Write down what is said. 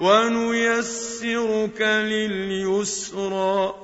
وَنُيَسِّرُكَ لِلْيُسْرَىٰ